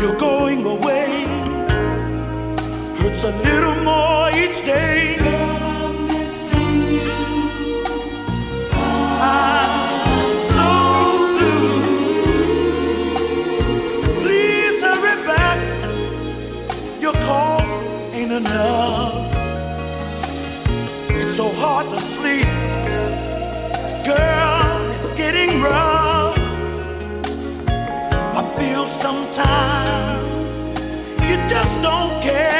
You're going away hurts a little more each day. I'm missing you. I'm so blue. Please hurry back. Your calls ain't enough. It's so hard to sleep. sometimes you just don't care.